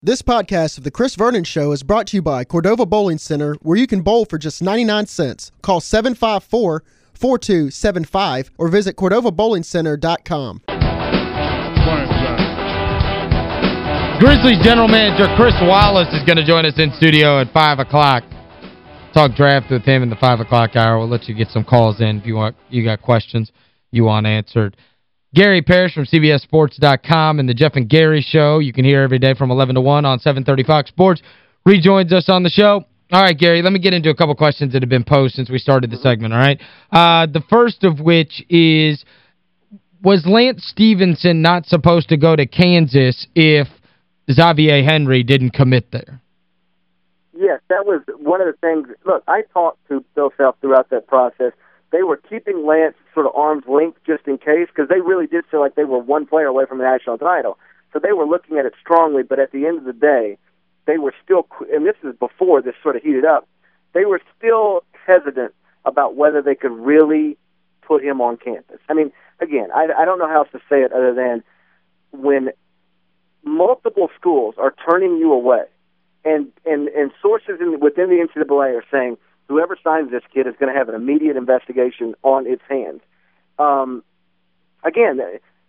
This podcast of The Chris Vernon Show is brought to you by Cordova Bowling Center, where you can bowl for just 99 cents. Call 754-4275 or visit CordovaBowlingCenter.com. Grizzlies general manager Chris Wallace is going to join us in studio at 5 o'clock. Talk draft with him in the 5 o'clock hour. We'll let you get some calls in if you want you got questions you want answered. Gary Parrish from CBSSports.com and the Jeff and Gary Show. You can hear every day from 11 to 1 on 730 Fox Sports. Rejoins us on the show. All right, Gary, let me get into a couple questions that have been posed since we started the segment, all right? Uh, the first of which is, was Lance Stephenson not supposed to go to Kansas if Xavier Henry didn't commit there? Yes, that was one of the things. Look, I talked to Bill Self throughout that process – they were keeping Lance sort of arm's length just in case because they really did feel like they were one player away from a national title. So they were looking at it strongly, but at the end of the day, they were still, and this is before this sort of heated up, they were still hesitant about whether they could really put him on campus. I mean, again, I, I don't know how else to say it other than when multiple schools are turning you away, and and and sources in, within the NCAA are saying whoever signs this kid is going to have an immediate investigation on its hands. Um, again,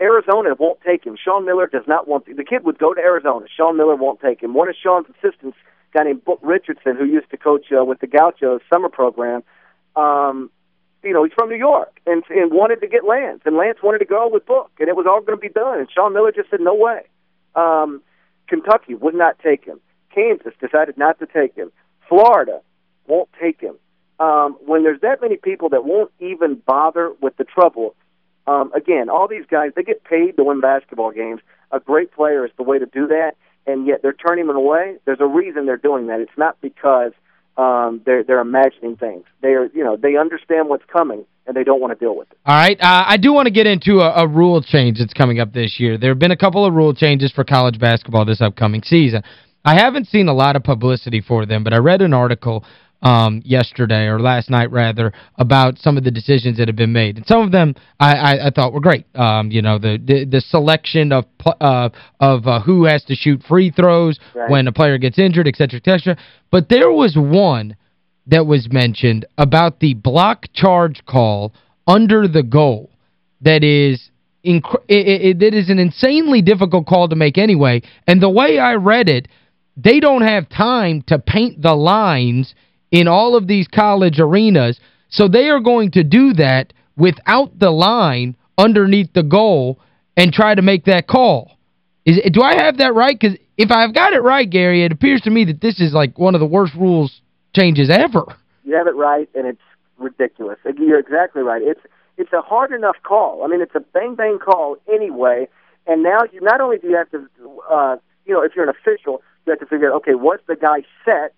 Arizona won't take him. Sean Miller does not want the, the kid would go to Arizona. Sean Miller won't take him. One of Sean's assistants, a guy named Book Richardson, who used to coach uh, with the Gauchos summer program, um, you know, he's from New York and, and wanted to get Lance, and Lance wanted to go with Book, and it was all going to be done. And Sean Miller just said, no way. Um, Kentucky would not take him. Kansas decided not to take him. Florida won't take him. Um, when there's that many people that won't even bother with the trouble, um, again, all these guys, they get paid to win basketball games. A great player is the way to do that, and yet they're turning him away. There's a reason they're doing that. It's not because um, they're they're imagining things. They are, you know, they understand what's coming and they don't want to deal with it. All right. Uh, I do want to get into a, a rule change that's coming up this year. There have been a couple of rule changes for college basketball this upcoming season. I haven't seen a lot of publicity for them, but I read an article um, yesterday, or last night rather, about some of the decisions that have been made. And some of them I, I, I thought were great. Um, you know, the, the, the selection of uh, of uh, who has to shoot free throws right. when a player gets injured, et cetera, et cetera. But there was one that was mentioned about the block charge call under the goal that is it, it, it is an insanely difficult call to make anyway. And the way I read it, they don't have time to paint the lines – in all of these college arenas. So they are going to do that without the line underneath the goal and try to make that call. Is Do I have that right? Because if I've got it right, Gary, it appears to me that this is like one of the worst rules changes ever. You have it right, and it's ridiculous. You're exactly right. It's it's a hard enough call. I mean, it's a bang-bang call anyway, and now you not only do you have to, uh, you know, if you're an official, you have to figure out, okay, what's the guy set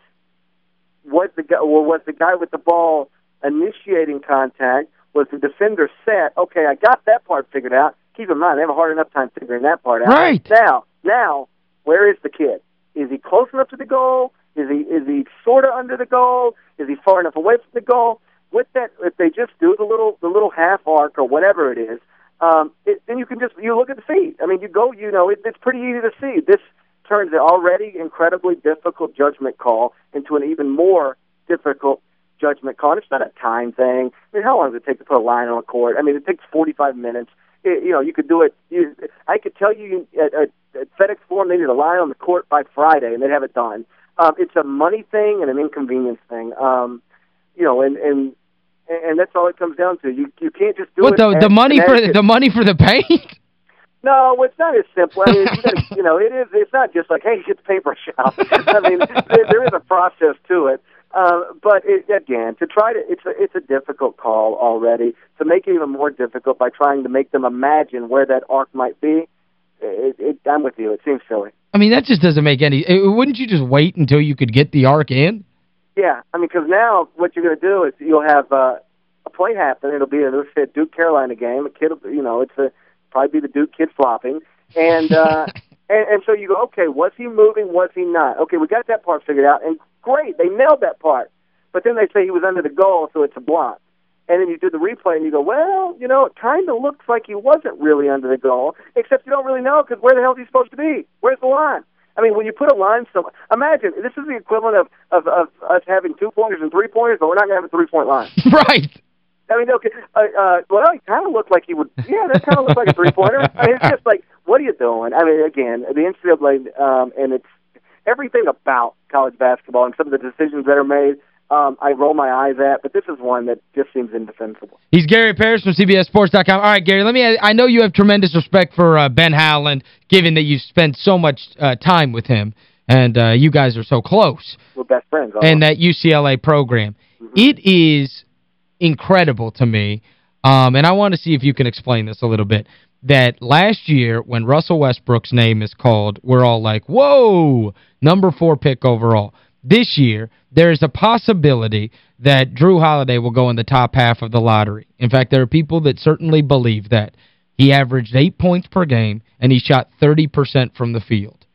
was the guy or was the guy with the ball initiating contact? Was the defender set? Okay, I got that part figured out. Keep in mind, they have a hard enough time figuring that part out. Right. Now, now, where is the kid? Is he close enough to the goal? Is he is he sort of under the goal? Is he far enough away from the goal? With that, if they just do the little the little half arc or whatever it is, um, it, then you can just you look at the feet. I mean, you go, you know, it, it's pretty easy to see. This turns the already incredibly difficult judgment call into an even more difficult judgment call. And it's not a time thing. I mean, how long does it take to put a line on a court? I mean, it takes 45 minutes. It, you know, you could do it. You, I could tell you at, at, at FedEx Forum they need a line on the court by Friday, and they'd have it done. Um, it's a money thing and an inconvenience thing. Um, you know, and and and that's all it comes down to. You you can't just do what, it. The the money for the money for the paint? No, it's not as simple. I mean, you, gotta, you know, it is. It's not just like, hey, get the paper shop. I mean, there, there is a process to it. Uh, but it, again, to try to, it's a, it's a difficult call already. To make it even more difficult by trying to make them imagine where that arc might be, it, it, I'm with you. It seems silly. I mean, that just doesn't make any... Wouldn't you just wait until you could get the arc in? Yeah, I mean, because now what you're going to do is you'll have uh, a play happen. It'll be a, let's say, a Duke Carolina game. A kid, you know, it's a probably be the Duke kid flopping, and uh, and, and so you go, okay, was he moving? Was he not? Okay, we got that part figured out, and great, they nailed that part. But then they say he was under the goal, so it's a block. And then you do the replay, and you go, well, you know, it kind of looks like he wasn't really under the goal, except you don't really know because where the hell is he supposed to be? Where's the line? I mean, when you put a line so imagine this is the equivalent of, of, of us having two pointers and three pointers, but we're not going to have a three point line. right. I mean, okay, uh, uh, well, he kind of looked like he would. Yeah, that kind of looked like a three pointer. I mean, it's just like, what are you doing? I mean, again, the NCAA, um, and it's everything about college basketball and some of the decisions that are made um, I roll my eyes at, but this is one that just seems indefensible. He's Gary Parrish from CBSSports.com. All right, Gary, let me I know you have tremendous respect for uh, Ben Howland, given that you've spent so much uh, time with him, and uh, you guys are so close. We're best friends. And that UCLA program. Mm -hmm. It is incredible to me, um, and I want to see if you can explain this a little bit, that last year when Russell Westbrook's name is called, we're all like, whoa, number four pick overall this year, there is a possibility that Jrue Holiday will go in the top half of the lottery. In fact, there are people that certainly believe that. He averaged eight points per game, and he shot 30% from the field.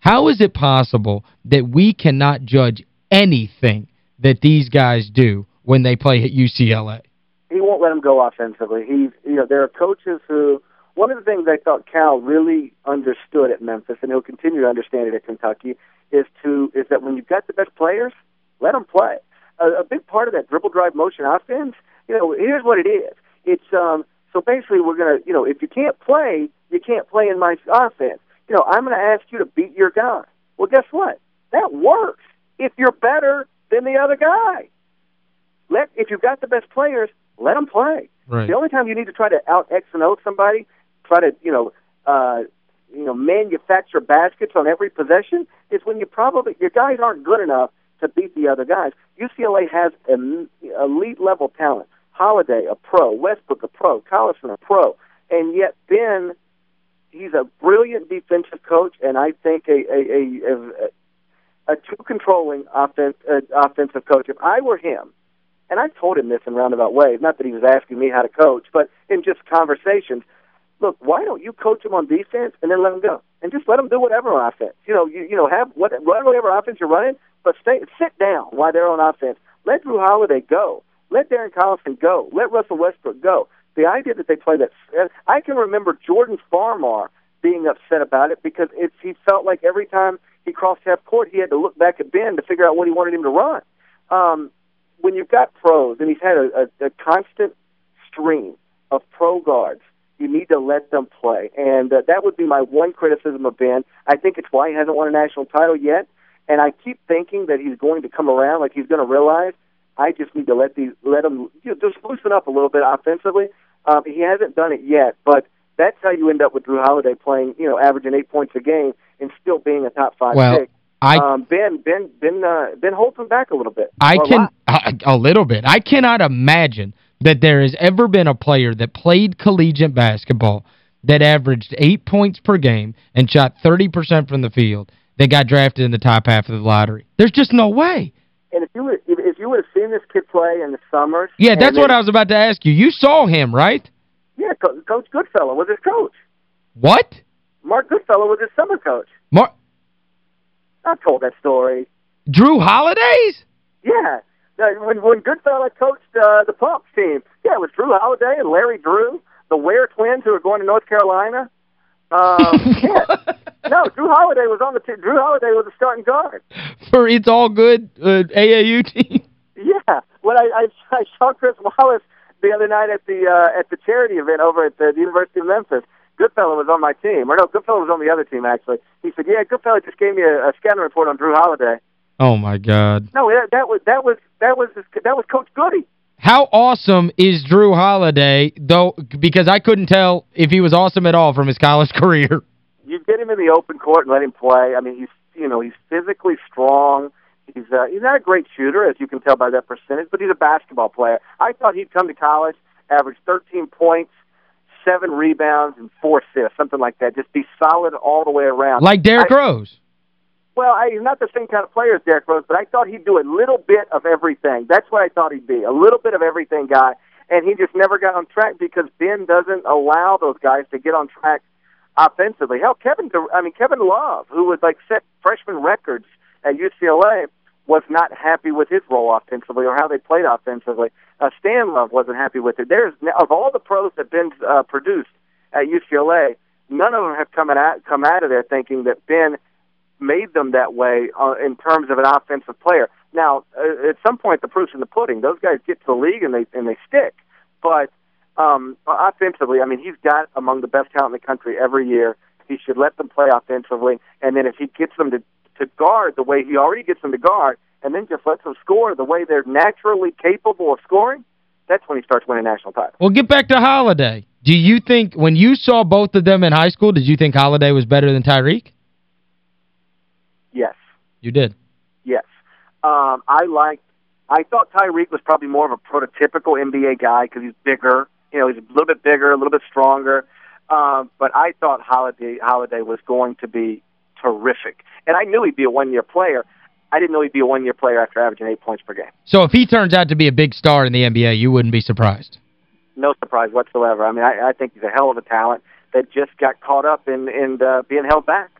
How is it possible that we cannot judge anything that these guys do when they play at UCLA? He won't let them go offensively. He's, you know, there are coaches who one of the things I thought Cal really understood at Memphis, and he'll continue to understand it at Kentucky, is to is that when you've got the best players, let them play. A, a big part of that dribble drive motion offense, you know, here's what it is. It's um so basically we're gonna you know if you can't play, you can't play in my offense. You know, I'm gonna ask you to beat your guy. Well, guess what? That works if you're better than the other guy. Let if you've got the best players, let them play. Right. The only time you need to try to out X and O somebody, try to you know uh, you know manufacture baskets on every possession is when you probably your guys aren't good enough to beat the other guys. UCLA has an elite level talent. Holiday, a pro. Westbrook, a pro. Collison, a pro. And yet Ben, he's a brilliant defensive coach, and I think a a a, a, a too controlling offense, uh, offensive coach. If I were him, and I told him this in roundabout ways, not that he was asking me how to coach, but in just conversations, look, why don't you coach him on defense and then let him go, and just let him do whatever on offense? You know, you you know have what whatever offense you're running, but stay sit down while they're on offense. Let Jrue Holiday go. Let Darren Collison go. Let Russell Westbrook go. The idea that they play that, I can remember Jordan Farmar being upset about it because it's he felt like every time he crossed half court, he had to look back at Ben to figure out what he wanted him to run. Um, when you've got pros, and he's had a, a, a constant stream of pro guards you need to let them play. And uh, that would be my one criticism of Ben. I think it's why he hasn't won a national title yet. And I keep thinking that he's going to come around, like he's going to realize I just need to let these let him you know, just loosen up a little bit offensively. Um, he hasn't done it yet, but that's how you end up with Jrue Holiday playing, you know, averaging eight points a game and still being a top five well, pick. I, um, Ben Ben Ben uh, Ben holds him back a little bit. I can a, a little bit. I cannot imagine that there has ever been a player that played collegiate basketball that averaged eight points per game and shot 30% from the field that got drafted in the top half of the lottery. There's just no way. And if you would, if you would have seen this kid play in the summers... Yeah, that's what I was about to ask you. You saw him, right? Yeah, Co Coach Goodfellow was his coach. What? Mark Goodfellow was his summer coach. Mark... I told that story. Jrue Holidays? Yeah. When, when Goodfellow coached uh, the Pumps team, yeah, it was Jrue Holiday and Larry Drew, the Wear twins who are going to North Carolina. Um, yeah. No, Jrue Holiday was on the team. Jrue Holiday was a starting guard. For It's All Good uh, AAU team? Yeah. When I, I, I saw Chris Wallace the other night at the uh, at the charity event over at the, the University of Memphis, Goodfellow was on my team. Or no, Goodfellow was on the other team, actually. He said, yeah, Goodfellow just gave me a, a scouting report on Jrue Holiday. Oh, my God. No, that, that was that was that was his, that was Coach Goody. How awesome is Jrue Holiday, though, because I couldn't tell if he was awesome at all from his college career. You get him in the open court and let him play. I mean, he's you know, he's physically strong. He's uh, he's not a great shooter, as you can tell by that percentage, but he's a basketball player. I thought he'd come to college, average 13 points, seven rebounds, and four assists, something like that. Just be solid all the way around. Like Derrick I, Rose. Well, I, he's not the same kind of player as Derrick Rose, but I thought he'd do a little bit of everything. That's what I thought he'd be, a little bit of everything guy. And he just never got on track because Ben doesn't allow those guys to get on track offensively. Hell, Kevin, I mean Kevin Love, who was like set freshman records at UCLA, was not happy with his role offensively or how they played offensively. Uh, Stan Love wasn't happy with it. There's of all the pros that Ben uh, produced at UCLA, none of them have come out come out of there thinking that Ben made them that way uh, in terms of an offensive player. Now, uh, at some point, the proof's in the pudding. Those guys get to the league and they and they stick. But um, offensively, I mean, he's got among the best talent in the country every year. He should let them play offensively, and then if he gets them to to guard the way he already gets them to guard, and then just lets them score the way they're naturally capable of scoring, that's when he starts winning national titles. Well, get back to Holiday. Do you think, when you saw both of them in high school, did you think Holiday was better than Tyreke? Yes. You did? Yes. Um, I liked, I thought Tyreke was probably more of a prototypical NBA guy because he's bigger. You know, he's a little bit bigger, a little bit stronger. Um, but I thought Holiday, Holiday was going to be terrific. And I knew he'd be a one-year player. I didn't know he'd be a one-year player after averaging eight points per game. So if he turns out to be a big star in the NBA, you wouldn't be surprised? No surprise whatsoever. I mean, I, I think he's a hell of a talent that just got caught up in, in uh, being held back.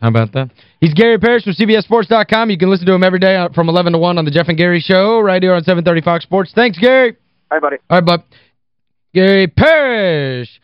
How about that? He's Gary Parrish from CBSSports.com. You can listen to him every day from 11 to 1 on the Jeff and Gary Show right here on 730 Fox Sports. Thanks, Gary. Hi, buddy. All right, bud. Gary Parrish.